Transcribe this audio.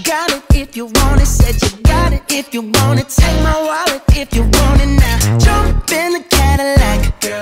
Got, it if you want it. Said you got it if you want it. Take my wallet if you want it now. Jump in the Cadillac. Girl,